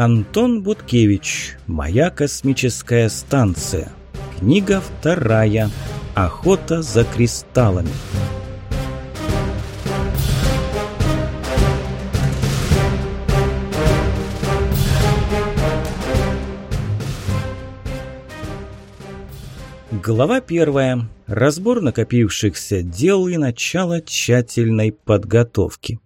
Антон Буткевич. Моя космическая станция. Книга вторая. Охота за кристаллами. Глава первая. Разбор накопившихся дел и начало тщательной подготовки.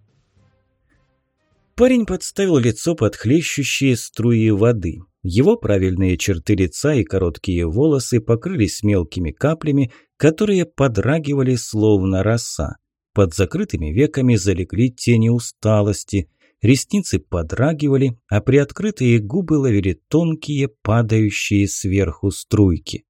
Парень подставил лицо под хлещущие струи воды. Его правильные черты лица и короткие волосы покрылись мелкими каплями, которые подрагивали словно роса. Под закрытыми веками залегли тени усталости. Ресницы подрагивали, а приоткрытые губы ловили тонкие, падающие сверху струйки.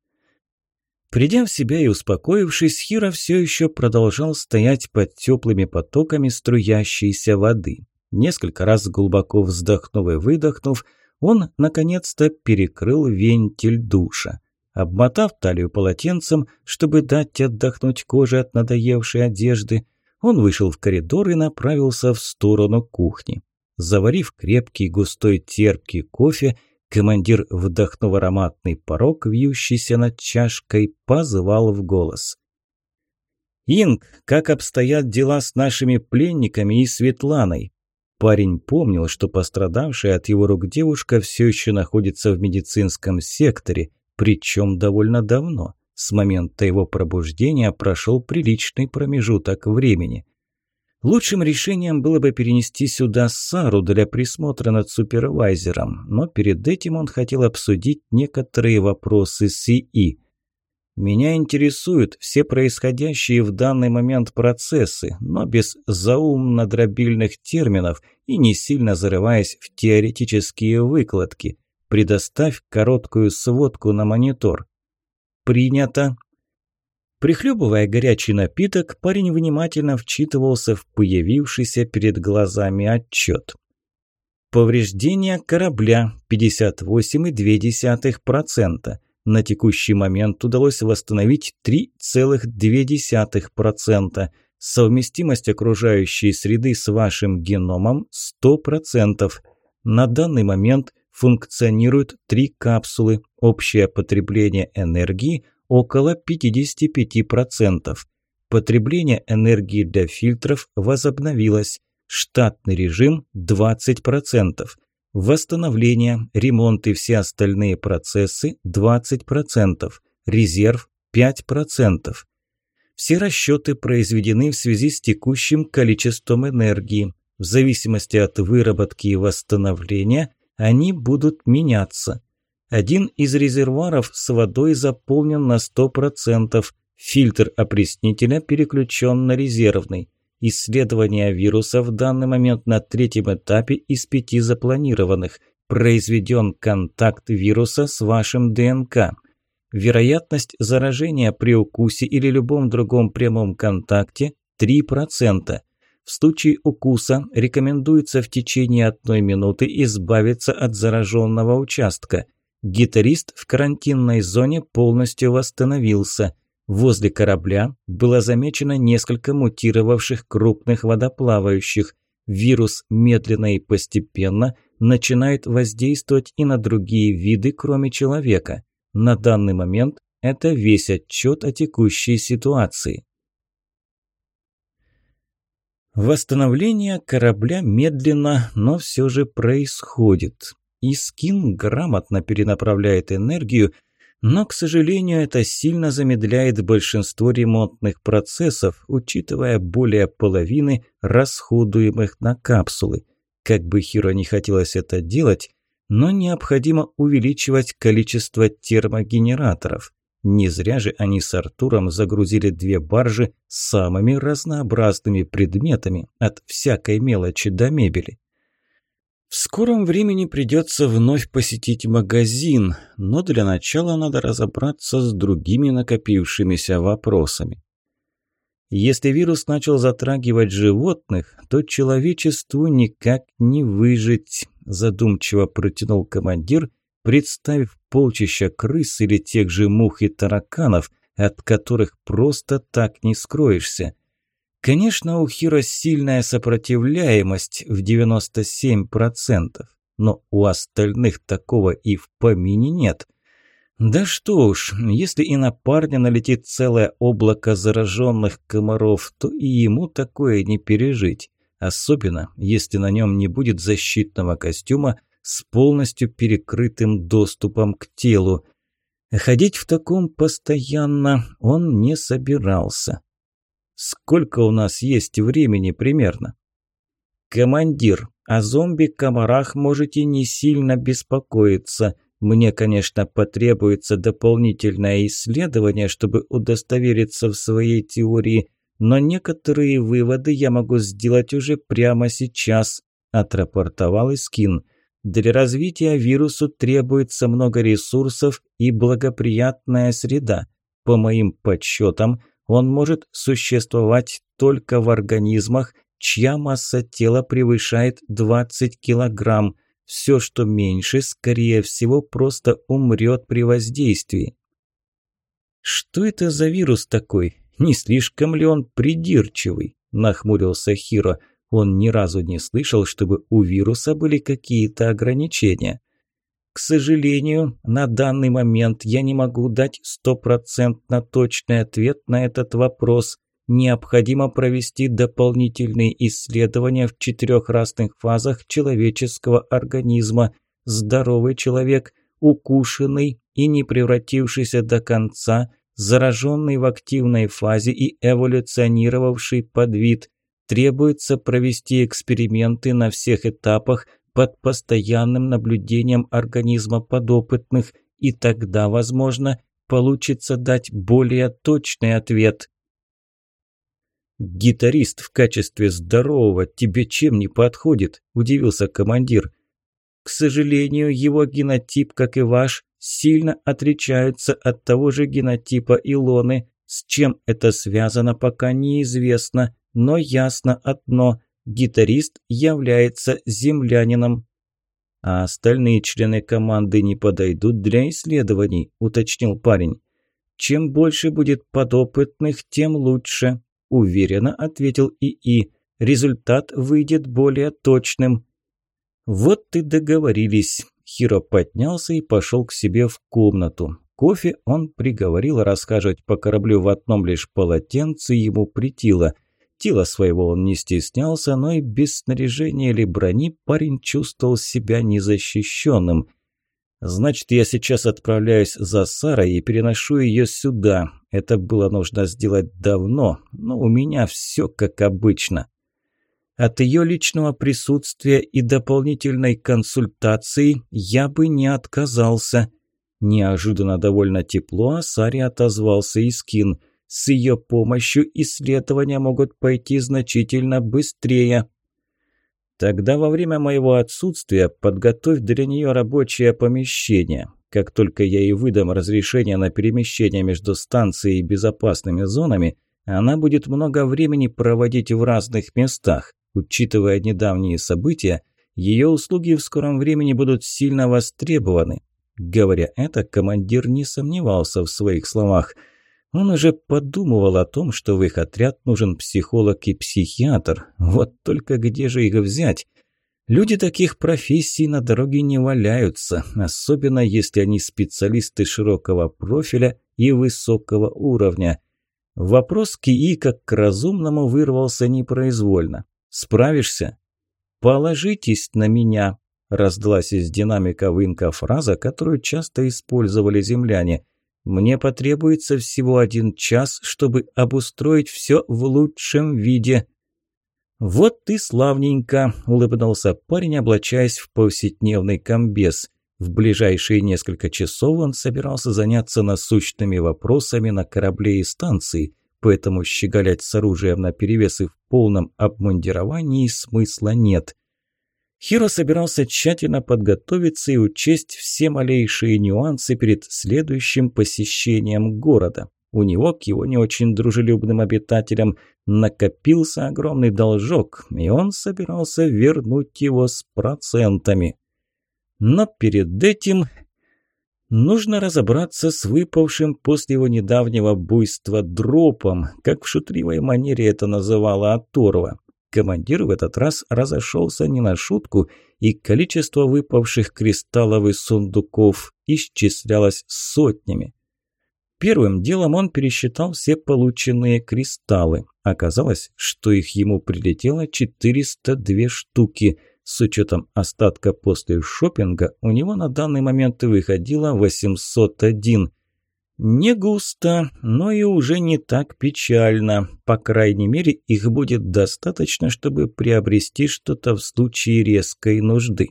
Придя в себя и успокоившись, Хира все еще продолжал стоять под теплыми потоками струящейся воды. Несколько раз глубоко вздохнув и выдохнув, он наконец-то перекрыл вентиль душа. Обмотав талию полотенцем, чтобы дать отдохнуть коже от надоевшей одежды, он вышел в коридор и направился в сторону кухни. Заварив крепкий, густой, терпкий кофе, командир, вдохнув ароматный порог, вьющийся над чашкой, позвал в голос. «Инг, как обстоят дела с нашими пленниками и Светланой? Парень помнил, что пострадавшая от его рук девушка все еще находится в медицинском секторе, причем довольно давно. С момента его пробуждения прошел приличный промежуток времени. Лучшим решением было бы перенести сюда Сару для присмотра над супервайзером, но перед этим он хотел обсудить некоторые вопросы с ИИ. Меня интересуют все происходящие в данный момент процессы, но без заумно-дробильных терминов и не сильно зарываясь в теоретические выкладки. Предоставь короткую сводку на монитор. Принято. Прихлебывая горячий напиток, парень внимательно вчитывался в появившийся перед глазами отчет. Повреждения корабля 58,2%. На текущий момент удалось восстановить 3,2%. Совместимость окружающей среды с вашим геномом 100%. На данный момент функционируют три капсулы. Общее потребление энергии около 55%. Потребление энергии для фильтров возобновилось. Штатный режим 20%. Восстановление, ремонт и все остальные процессы – 20%. Резерв – 5%. Все расчеты произведены в связи с текущим количеством энергии. В зависимости от выработки и восстановления они будут меняться. Один из резервуаров с водой заполнен на 100%, фильтр опреснителя переключен на резервный. Исследование вируса в данный момент на третьем этапе из пяти запланированных. Произведен контакт вируса с вашим ДНК. Вероятность заражения при укусе или любом другом прямом контакте 3%. В случае укуса рекомендуется в течение одной минуты избавиться от зараженного участка. Гитарист в карантинной зоне полностью восстановился. Возле корабля было замечено несколько мутировавших крупных водоплавающих. Вирус медленно и постепенно начинает воздействовать и на другие виды, кроме человека. На данный момент это весь отчет о текущей ситуации. Восстановление корабля медленно, но все же происходит. И скин грамотно перенаправляет энергию – но, к сожалению, это сильно замедляет большинство ремонтных процессов, учитывая более половины расходуемых на капсулы. Как бы Хиро не хотелось это делать, но необходимо увеличивать количество термогенераторов. Не зря же они с Артуром загрузили две баржи самыми разнообразными предметами, от всякой мелочи до мебели. В скором времени придется вновь посетить магазин, но для начала надо разобраться с другими накопившимися вопросами. Если вирус начал затрагивать животных, то человечеству никак не выжить, задумчиво протянул командир, представив полчища крыс или тех же мух и тараканов, от которых просто так не скроешься. Конечно, у Хиро сильная сопротивляемость в 97%, но у остальных такого и в помине нет. Да что уж, если и на парня налетит целое облако зараженных комаров, то и ему такое не пережить. Особенно, если на нем не будет защитного костюма с полностью перекрытым доступом к телу. Ходить в таком постоянно он не собирался. Сколько у нас есть времени примерно? Командир, о зомби-комарах можете не сильно беспокоиться. Мне, конечно, потребуется дополнительное исследование, чтобы удостовериться в своей теории, но некоторые выводы я могу сделать уже прямо сейчас, отрапортовал Искин. Для развития вирусу требуется много ресурсов и благоприятная среда. По моим подсчетам, он может существовать только в организмах, чья масса тела превышает 20 килограмм. Все, что меньше, скорее всего, просто умрет при воздействии. «Что это за вирус такой? Не слишком ли он придирчивый?» – нахмурился Хиро. Он ни разу не слышал, чтобы у вируса были какие-то ограничения. К сожалению, на данный момент я не могу дать стопроцентно точный ответ на этот вопрос. Необходимо провести дополнительные исследования в четырех разных фазах человеческого организма. Здоровый человек, укушенный и не превратившийся до конца, зараженный в активной фазе и эволюционировавший подвид. Требуется провести эксперименты на всех этапах – под постоянным наблюдением организма подопытных, и тогда, возможно, получится дать более точный ответ. «Гитарист в качестве здорового тебе чем не подходит?» – удивился командир. «К сожалению, его генотип, как и ваш, сильно отличаются от того же генотипа Илоны. С чем это связано, пока неизвестно, но ясно одно – гитарист является землянином. А остальные члены команды не подойдут для исследований, уточнил парень. Чем больше будет подопытных, тем лучше, уверенно ответил ИИ. Результат выйдет более точным. Вот и договорились. Хиро поднялся и пошел к себе в комнату. Кофе он приговорил рассказывать по кораблю в одном лишь полотенце ему притило. Тела своего он не стеснялся, но и без снаряжения или брони парень чувствовал себя незащищенным. «Значит, я сейчас отправляюсь за Сарой и переношу ее сюда. Это было нужно сделать давно, но у меня все как обычно». От ее личного присутствия и дополнительной консультации я бы не отказался. Неожиданно довольно тепло о Саре отозвался Искин – с ее помощью исследования могут пойти значительно быстрее. Тогда во время моего отсутствия подготовь для нее рабочее помещение. Как только я ей выдам разрешение на перемещение между станцией и безопасными зонами, она будет много времени проводить в разных местах. Учитывая недавние события, ее услуги в скором времени будут сильно востребованы. Говоря это, командир не сомневался в своих словах – он уже подумывал о том, что в их отряд нужен психолог и психиатр. Вот только где же их взять? Люди таких профессий на дороге не валяются, особенно если они специалисты широкого профиля и высокого уровня. Вопрос к ИИ как к разумному вырвался непроизвольно. «Справишься?» «Положитесь на меня», – раздалась из динамика Винка фраза, которую часто использовали земляне – мне потребуется всего один час, чтобы обустроить все в лучшем виде». «Вот ты славненько», – улыбнулся парень, облачаясь в повседневный комбез. В ближайшие несколько часов он собирался заняться насущными вопросами на корабле и станции, поэтому щеголять с оружием наперевес и в полном обмундировании смысла нет. Хиро собирался тщательно подготовиться и учесть все малейшие нюансы перед следующим посещением города. У него к его не очень дружелюбным обитателям накопился огромный должок, и он собирался вернуть его с процентами. Но перед этим нужно разобраться с выпавшим после его недавнего буйства дропом, как в шутливой манере это называла Оторва. Командир в этот раз разошелся не на шутку, и количество выпавших кристаллов и сундуков исчислялось сотнями. Первым делом он пересчитал все полученные кристаллы. Оказалось, что их ему прилетело 402 штуки. С учетом остатка после шопинга у него на данный момент выходило 801. Не густо, но и уже не так печально. По крайней мере, их будет достаточно, чтобы приобрести что-то в случае резкой нужды.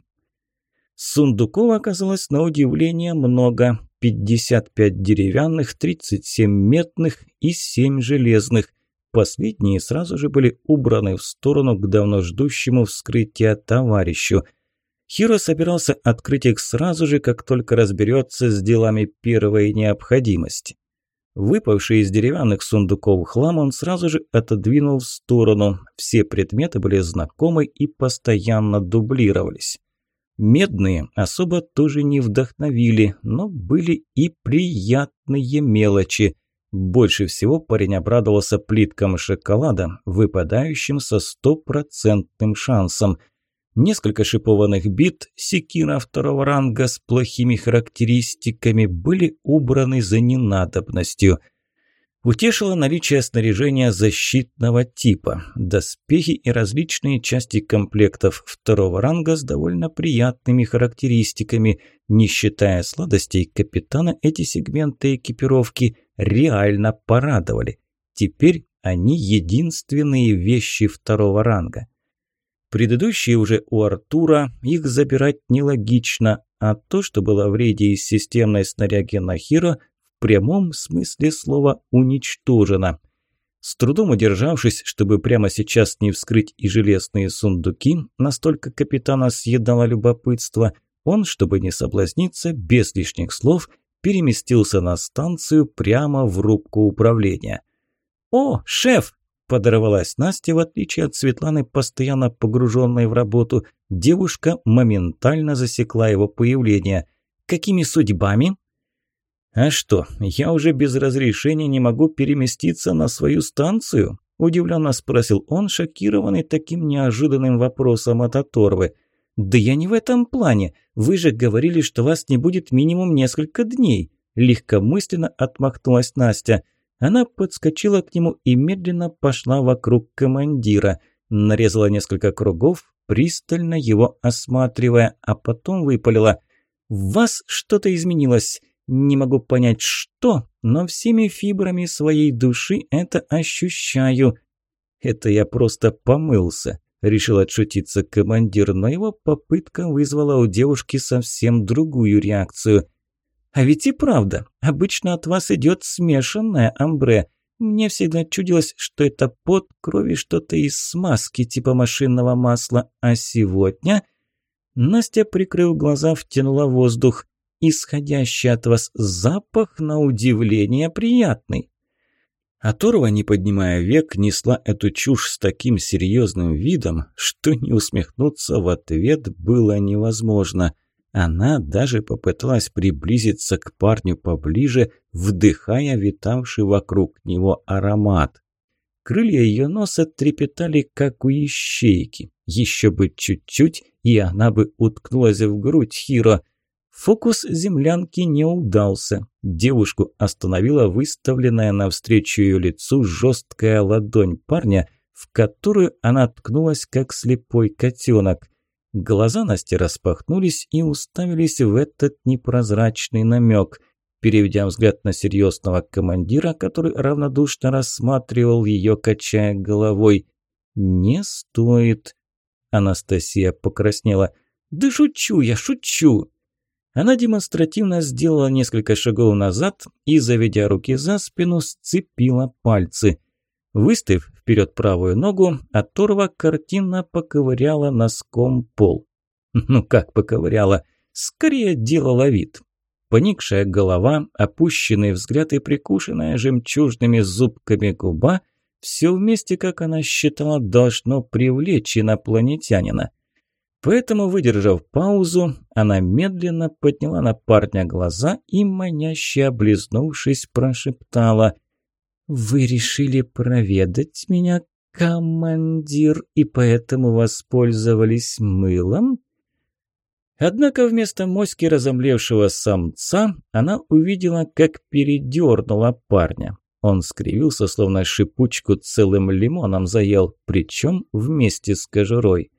Сундуков оказалось на удивление много. 55 деревянных, 37 медных и 7 железных. Последние сразу же были убраны в сторону к давно ждущему вскрытия товарищу. Хиро собирался открыть их сразу же, как только разберется с делами первой необходимости. Выпавший из деревянных сундуков хлам он сразу же отодвинул в сторону. Все предметы были знакомы и постоянно дублировались. Медные особо тоже не вдохновили, но были и приятные мелочи. Больше всего парень обрадовался плиткам шоколада, выпадающим со стопроцентным шансом. Несколько шипованных бит секира второго ранга с плохими характеристиками были убраны за ненадобностью – Утешило наличие снаряжения защитного типа, доспехи и различные части комплектов второго ранга с довольно приятными характеристиками. Не считая сладостей капитана, эти сегменты экипировки реально порадовали. Теперь они единственные вещи второго ранга. Предыдущие уже у Артура, их забирать нелогично, а то, что было в рейде из системной снаряги на Хиро – прямом смысле слова уничтожена. С трудом удержавшись, чтобы прямо сейчас не вскрыть и железные сундуки, настолько капитана съедало любопытство, он, чтобы не соблазниться, без лишних слов, переместился на станцию прямо в рубку управления. «О, шеф!» – подорвалась Настя, в отличие от Светланы, постоянно погруженной в работу. Девушка моментально засекла его появление. «Какими судьбами?» «А что, я уже без разрешения не могу переместиться на свою станцию?» – удивленно спросил он, шокированный таким неожиданным вопросом от Оторвы. «Да я не в этом плане. Вы же говорили, что вас не будет минимум несколько дней», – легкомысленно отмахнулась Настя. Она подскочила к нему и медленно пошла вокруг командира, нарезала несколько кругов, пристально его осматривая, а потом выпалила. «В вас что-то изменилось. Не могу понять, что, но всеми фибрами своей души это ощущаю. Это я просто помылся, решил отшутиться командир, но его попытка вызвала у девушки совсем другую реакцию. А ведь и правда, обычно от вас идет смешанное амбре. Мне всегда чудилось, что это под крови что-то из смазки типа машинного масла, а сегодня... Настя, прикрыв глаза, втянула воздух исходящий от вас запах, на удивление, приятный. Оторва, не поднимая век, несла эту чушь с таким серьезным видом, что не усмехнуться в ответ было невозможно. Она даже попыталась приблизиться к парню поближе, вдыхая витавший вокруг него аромат. Крылья ее носа трепетали, как у ищейки. Еще бы чуть-чуть, и она бы уткнулась в грудь Хиро. Фокус землянки не удался. Девушку остановила выставленная навстречу ее лицу жесткая ладонь парня, в которую она ткнулась, как слепой котенок. Глаза Насти распахнулись и уставились в этот непрозрачный намек. Переведя взгляд на серьезного командира, который равнодушно рассматривал ее, качая головой. «Не стоит». Анастасия покраснела. «Да шучу я, шучу!» Она демонстративно сделала несколько шагов назад и, заведя руки за спину, сцепила пальцы. Выставив вперед правую ногу, оторва картинно поковыряла носком пол. Ну как поковыряла? Скорее делала вид. Поникшая голова, опущенный взгляд и прикушенная жемчужными зубками губа – все вместе, как она считала, должно привлечь инопланетянина. Поэтому, выдержав паузу, она медленно подняла на парня глаза и, маняще облизнувшись, прошептала «Вы решили проведать меня, командир, и поэтому воспользовались мылом?» Однако вместо моськи разомлевшего самца она увидела, как передернула парня. Он скривился, словно шипучку целым лимоном заел, причем вместе с кожурой.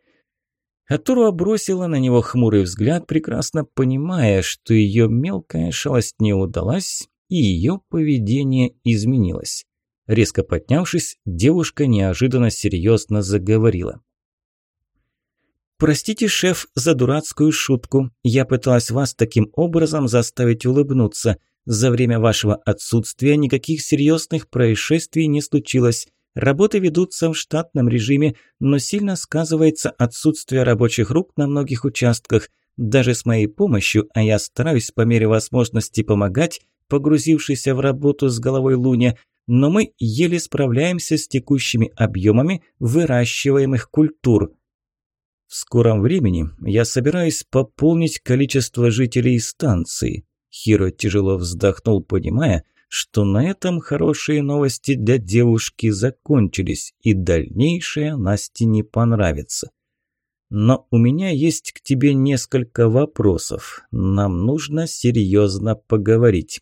Атуруа бросила на него хмурый взгляд, прекрасно понимая, что ее мелкая шалость не удалась, и ее поведение изменилось. Резко поднявшись, девушка неожиданно серьезно заговорила. «Простите, шеф, за дурацкую шутку. Я пыталась вас таким образом заставить улыбнуться. За время вашего отсутствия никаких серьезных происшествий не случилось. Работы ведутся в штатном режиме, но сильно сказывается отсутствие рабочих рук на многих участках. Даже с моей помощью, а я стараюсь по мере возможности помогать, погрузившейся в работу с головой Луне, но мы еле справляемся с текущими объемами выращиваемых культур. В скором времени я собираюсь пополнить количество жителей станции. Хиро тяжело вздохнул, понимая, что на этом хорошие новости для девушки закончились, и дальнейшее Насте не понравится. Но у меня есть к тебе несколько вопросов. Нам нужно серьезно поговорить.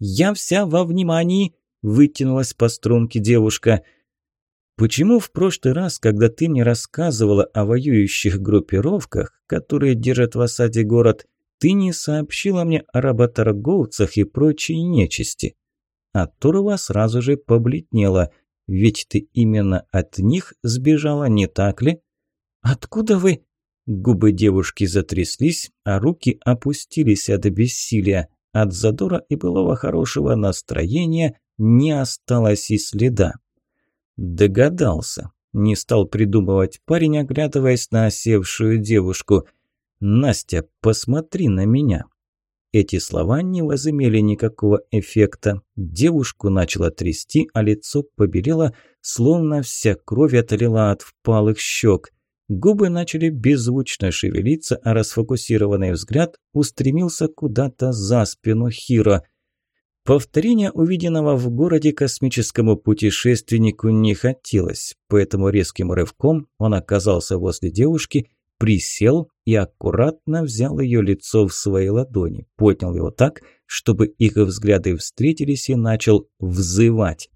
«Я вся во внимании», – вытянулась по струнке девушка – Почему в прошлый раз, когда ты мне рассказывала о воюющих группировках, которые держат в осаде город, ты не сообщила мне о работорговцах и прочей нечисти? А сразу же побледнела, ведь ты именно от них сбежала, не так ли? Откуда вы? Губы девушки затряслись, а руки опустились от бессилия. От задора и былого хорошего настроения не осталось и следа. Догадался. Не стал придумывать парень, оглядываясь на осевшую девушку. «Настя, посмотри на меня». Эти слова не возымели никакого эффекта. Девушку начало трясти, а лицо побелело, словно вся кровь отлила от впалых щек. Губы начали беззвучно шевелиться, а расфокусированный взгляд устремился куда-то за спину Хиро. Повторения увиденного в городе космическому путешественнику не хотелось, поэтому резким рывком он оказался возле девушки, присел и аккуратно взял ее лицо в свои ладони, поднял его так, чтобы их взгляды встретились и начал взывать.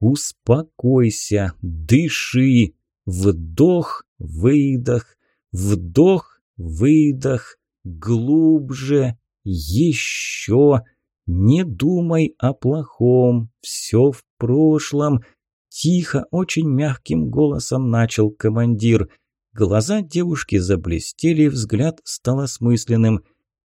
«Успокойся, дыши, вдох, выдох, вдох, выдох, глубже, еще...» «Не думай о плохом, все в прошлом», – тихо, очень мягким голосом начал командир. Глаза девушки заблестели, взгляд стал осмысленным.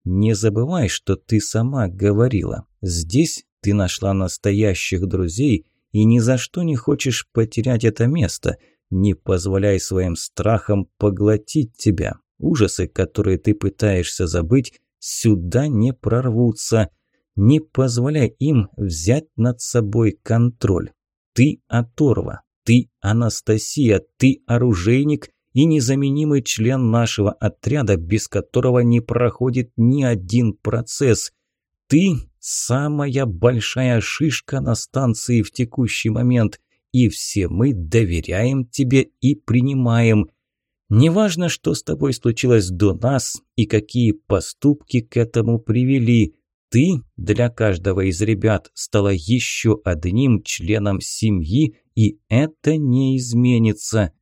«Не забывай, что ты сама говорила. Здесь ты нашла настоящих друзей и ни за что не хочешь потерять это место. Не позволяй своим страхам поглотить тебя. Ужасы, которые ты пытаешься забыть, сюда не прорвутся». Не позволяй им взять над собой контроль. Ты оторва, ты Анастасия, ты оружейник и незаменимый член нашего отряда, без которого не проходит ни один процесс. Ты самая большая шишка на станции в текущий момент, и все мы доверяем тебе и принимаем. Неважно, что с тобой случилось до нас и какие поступки к этому привели, ты для каждого из ребят стала еще одним членом семьи, и это не изменится.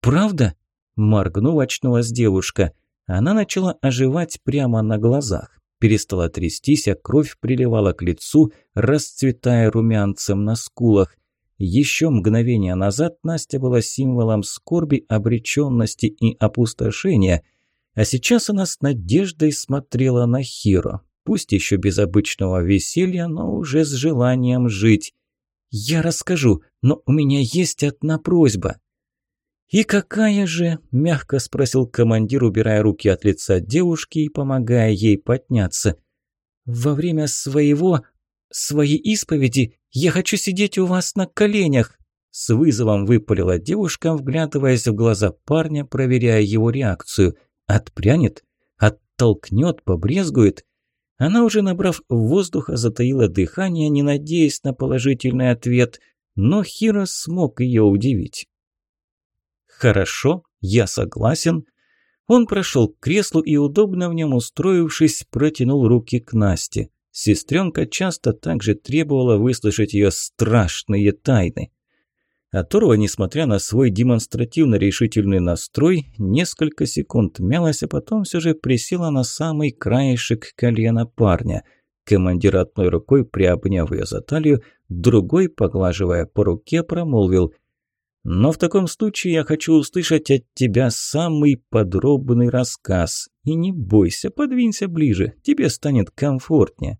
«Правда?» – моргнув, очнулась девушка. Она начала оживать прямо на глазах. Перестала трястись, а кровь приливала к лицу, расцветая румянцем на скулах. Еще мгновение назад Настя была символом скорби, обреченности и опустошения, а сейчас она с надеждой смотрела на Хиро. Пусть еще без обычного веселья, но уже с желанием жить. «Я расскажу, но у меня есть одна просьба». «И какая же?» – мягко спросил командир, убирая руки от лица девушки и помогая ей подняться. «Во время своего... своей исповеди я хочу сидеть у вас на коленях!» С вызовом выпалила девушка, вглядываясь в глаза парня, проверяя его реакцию. «Отпрянет? Оттолкнет? Побрезгует?» Она уже, набрав воздуха, затаила дыхание, не надеясь на положительный ответ. но Хиро смог ее удивить. «Хорошо, я согласен». Он прошел к креслу и, удобно в нем устроившись, протянул руки к Насте. Сестренка часто также требовала выслушать ее страшные тайны. Аторва, несмотря на свой демонстративно решительный настрой, несколько секунд мялась, а потом все же присела на самый краешек колена парня. Командир одной рукой, приобняв ее за талию, другой, поглаживая по руке, промолвил «Но в таком случае я хочу услышать от тебя самый подробный рассказ. И не бойся, подвинься ближе, тебе станет комфортнее».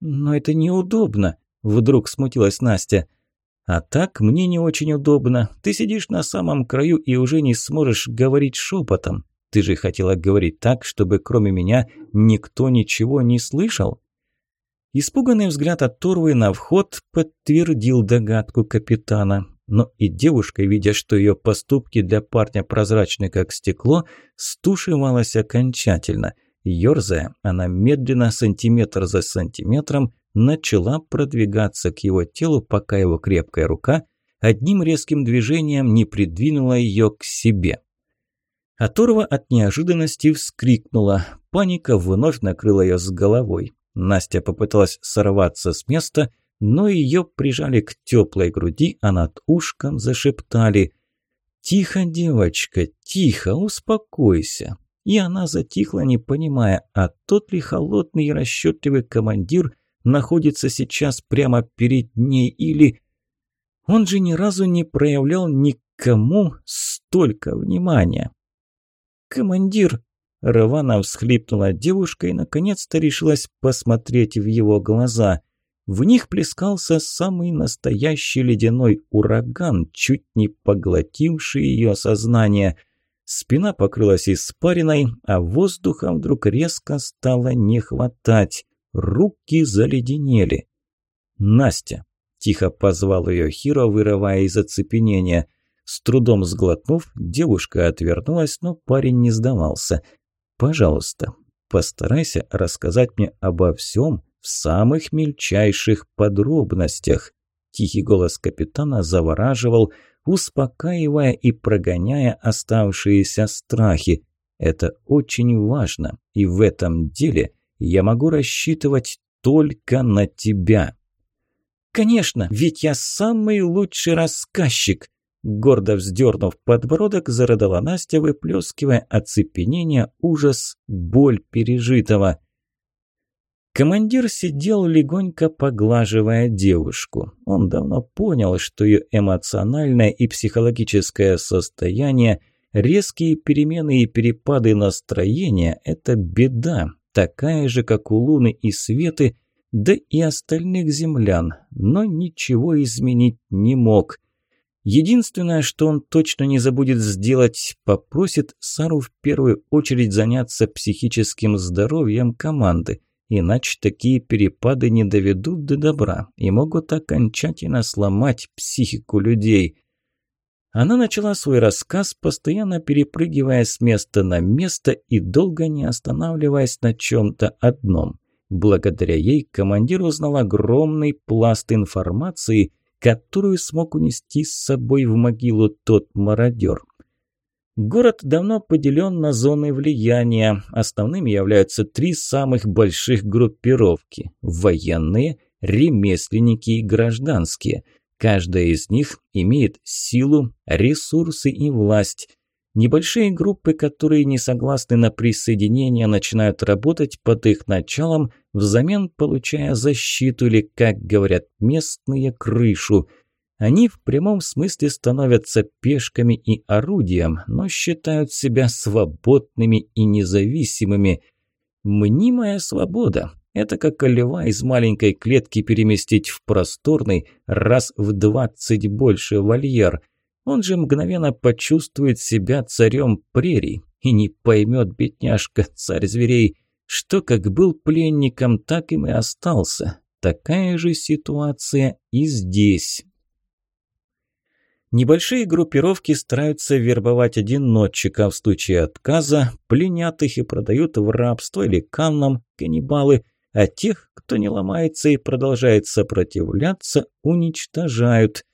«Но это неудобно», – вдруг смутилась Настя – а так мне не очень удобно. Ты сидишь на самом краю и уже не сможешь говорить шепотом. Ты же хотела говорить так, чтобы кроме меня никто ничего не слышал?» Испуганный взгляд от Торвы на вход подтвердил догадку капитана. Но и девушка, видя, что ее поступки для парня прозрачны как стекло, стушевалась окончательно. Ёрзая, она медленно, сантиметр за сантиметром, начала продвигаться к его телу, пока его крепкая рука одним резким движением не придвинула ее к себе. Оторва от неожиданности вскрикнула. Паника вновь накрыла ее с головой. Настя попыталась сорваться с места, но ее прижали к теплой груди, а над ушком зашептали «Тихо, девочка, тихо, успокойся». И она затихла, не понимая, а тот ли холодный и расчетливый командир находится сейчас прямо перед ней или... Он же ни разу не проявлял никому столько внимания. «Командир!» – рвано всхлипнула девушка и наконец-то решилась посмотреть в его глаза. В них плескался самый настоящий ледяной ураган, чуть не поглотивший ее сознание. Спина покрылась испариной, а воздуха вдруг резко стало не хватать. Руки заледенели. «Настя!» – тихо позвал ее Хиро, вырывая из оцепенения. С трудом сглотнув, девушка отвернулась, но парень не сдавался. «Пожалуйста, постарайся рассказать мне обо всем в самых мельчайших подробностях». Тихий голос капитана завораживал, успокаивая и прогоняя оставшиеся страхи. Это очень важно, и в этом деле – я могу рассчитывать только на тебя». «Конечно, ведь я самый лучший рассказчик!» Гордо вздернув подбородок, зарыдала Настя, выплескивая оцепенение, ужас, боль пережитого. Командир сидел легонько поглаживая девушку. Он давно понял, что ее эмоциональное и психологическое состояние, резкие перемены и перепады настроения – это беда, такая же, как у Луны и Светы, да и остальных землян, но ничего изменить не мог. Единственное, что он точно не забудет сделать, попросит Сару в первую очередь заняться психическим здоровьем команды, иначе такие перепады не доведут до добра и могут окончательно сломать психику людей. Она начала свой рассказ, постоянно перепрыгивая с места на место и долго не останавливаясь на чем-то одном. Благодаря ей командир узнал огромный пласт информации, которую смог унести с собой в могилу тот мародер. Город давно поделен на зоны влияния. Основными являются три самых больших группировки – военные, ремесленники и гражданские – Каждая из них имеет силу, ресурсы и власть. Небольшие группы, которые не согласны на присоединение, начинают работать под их началом, взамен получая защиту или, как говорят местные, крышу. Они в прямом смысле становятся пешками и орудием, но считают себя свободными и независимыми. Мнимая свобода это как льва из маленькой клетки переместить в просторный, раз в двадцать больше вольер. Он же мгновенно почувствует себя царем прерий и не поймет, бедняжка, царь зверей, что как был пленником, так им и остался. Такая же ситуация и здесь. Небольшие группировки стараются вербовать одиночек, а в случае отказа пленят их и продают в рабство или каннам, каннибалы, а тех, кто не ломается и продолжает сопротивляться, уничтожают.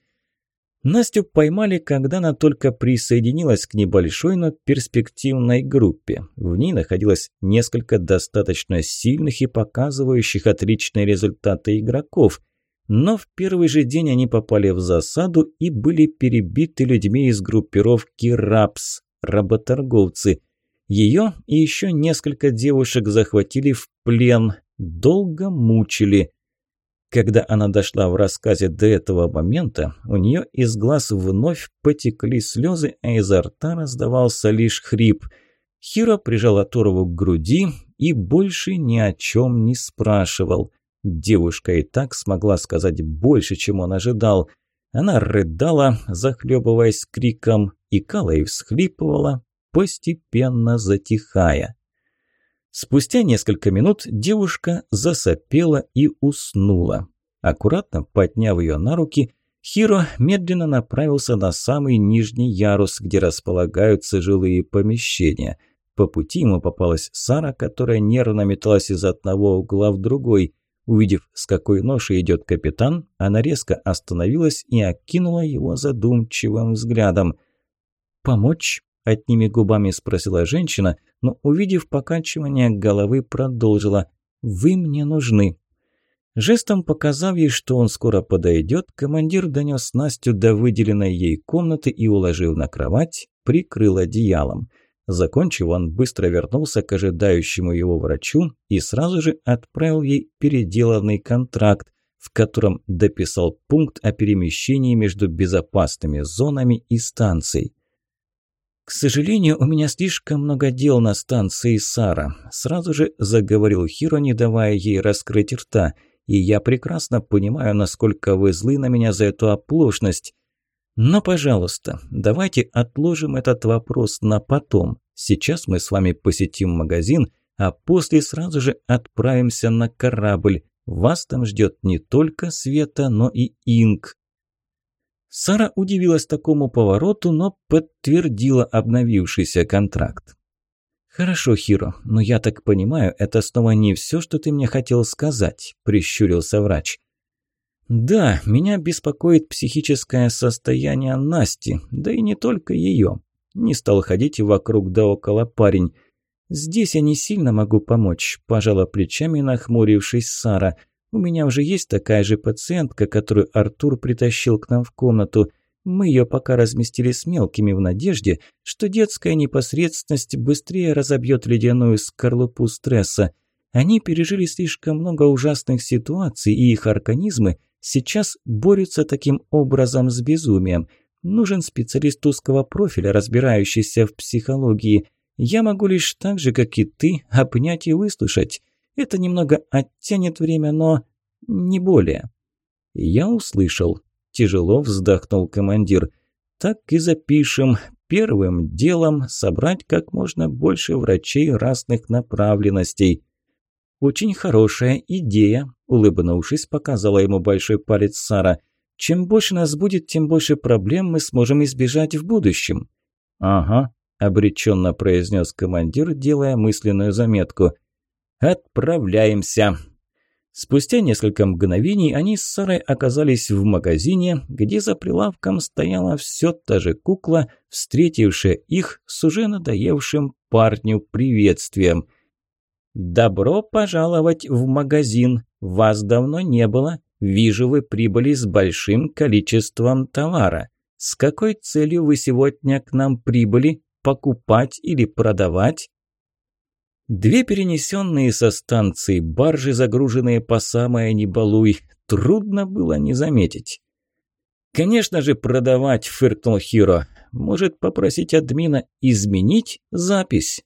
Настю поймали, когда она только присоединилась к небольшой, но перспективной группе. В ней находилось несколько достаточно сильных и показывающих отличные результаты игроков. Но в первый же день они попали в засаду и были перебиты людьми из группировки «Рапс» – работорговцы. Ее и еще несколько девушек захватили в плен, долго мучили – когда она дошла в рассказе до этого момента, у нее из глаз вновь потекли слезы, а изо рта раздавался лишь хрип. Хиро прижал Торову к груди и больше ни о чем не спрашивал. Девушка и так смогла сказать больше, чем он ожидал. Она рыдала, захлебываясь криком, и Кала и всхлипывала, постепенно затихая. Спустя несколько минут девушка засопела и уснула. Аккуратно подняв ее на руки, Хиро медленно направился на самый нижний ярус, где располагаются жилые помещения. По пути ему попалась Сара, которая нервно металась из одного угла в другой. Увидев, с какой ношей идет капитан, она резко остановилась и окинула его задумчивым взглядом. «Помочь?» – одними губами спросила женщина – но, увидев покачивание головы, продолжила «Вы мне нужны». Жестом показав ей, что он скоро подойдет, командир донес Настю до выделенной ей комнаты и, уложив на кровать, прикрыл одеялом. Закончив, он быстро вернулся к ожидающему его врачу и сразу же отправил ей переделанный контракт, в котором дописал пункт о перемещении между безопасными зонами и станцией. «К сожалению, у меня слишком много дел на станции Сара», – сразу же заговорил Хиро, не давая ей раскрыть рта. «И я прекрасно понимаю, насколько вы злы на меня за эту оплошность. Но, пожалуйста, давайте отложим этот вопрос на потом. Сейчас мы с вами посетим магазин, а после сразу же отправимся на корабль. Вас там ждет не только Света, но и Инг. Сара удивилась такому повороту, но подтвердила обновившийся контракт. «Хорошо, Хиро, но я так понимаю, это снова не все, что ты мне хотел сказать», – прищурился врач. «Да, меня беспокоит психическое состояние Насти, да и не только ее. Не стал ходить вокруг да около парень. Здесь я не сильно могу помочь», – пожала плечами, нахмурившись Сара – у меня уже есть такая же пациентка, которую Артур притащил к нам в комнату. Мы ее пока разместили с мелкими в надежде, что детская непосредственность быстрее разобьет ледяную скорлупу стресса. Они пережили слишком много ужасных ситуаций, и их организмы сейчас борются таким образом с безумием. Нужен специалист узкого профиля, разбирающийся в психологии. Я могу лишь так же, как и ты, обнять и выслушать. Это немного оттянет время, но не более. Я услышал. Тяжело вздохнул командир. Так и запишем. Первым делом собрать как можно больше врачей разных направленностей. Очень хорошая идея, улыбнувшись, показала ему большой палец Сара. Чем больше нас будет, тем больше проблем мы сможем избежать в будущем. Ага, обреченно произнес командир, делая мысленную заметку – «Отправляемся!» Спустя несколько мгновений они с Сарой оказались в магазине, где за прилавком стояла все та же кукла, встретившая их с уже надоевшим парню приветствием. «Добро пожаловать в магазин! Вас давно не было. Вижу, вы прибыли с большим количеством товара. С какой целью вы сегодня к нам прибыли? Покупать или продавать?» Две перенесенные со станции баржи, загруженные по самое небалуй, трудно было не заметить. «Конечно же, продавать», – фыркнул Хиро. «Может, попросить админа изменить запись?»